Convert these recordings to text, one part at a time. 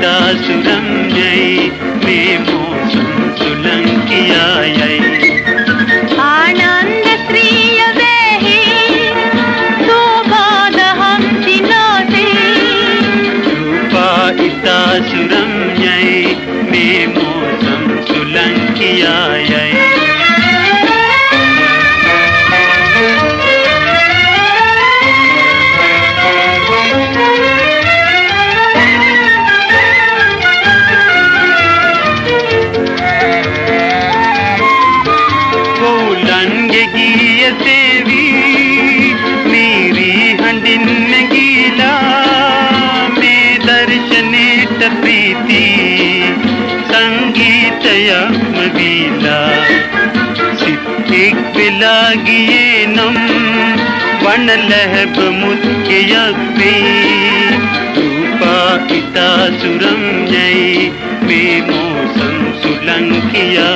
सुरञ्जयी मे मोसं सुलङ्कियायै सुरञ्जयी मे मोसं सुलङ्कियायै ी मेरि हीला मे दर्शने तीति सङ्गीतय गीला सिद्धिक लिनम् वनलहमुख्ये पापि पिता सुरङ्गै सम् सुलङ्किया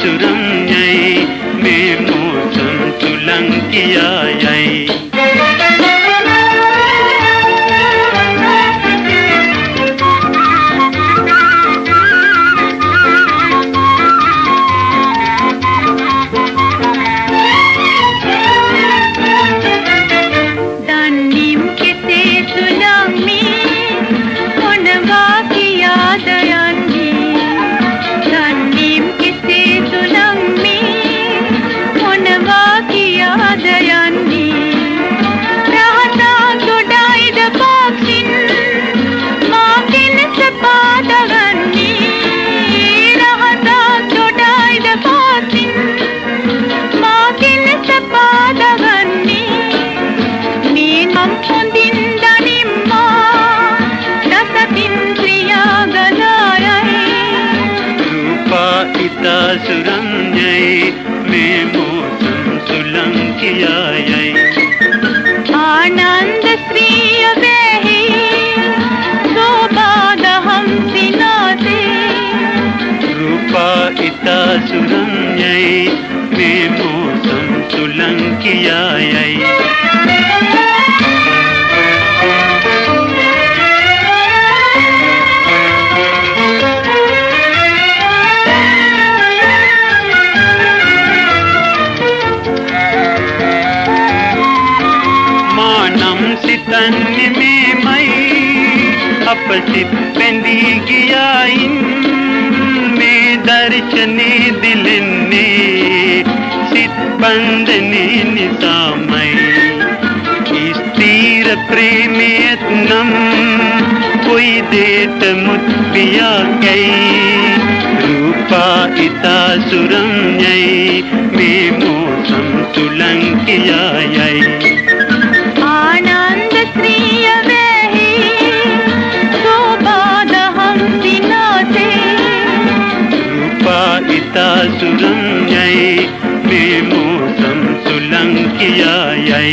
churang yai me mo cham tulang kiya yai ंसिया गदारय रूपा मे मोसं सुलङ्कियायै आनन्दस्त्रीय देहि सोपादहंसिदासे रूपा इत मे मोसं सुलङ्कियायै पटी पेंदी गया में दर्शनी दिल ने सित बंदनी निशा मई इस तीर प्रेमी नम कोई देत मुझ पिया कई। रूपा इता सुरम जई में मौसम तुलंकिया आई मे मोसं सुलङ्कियायै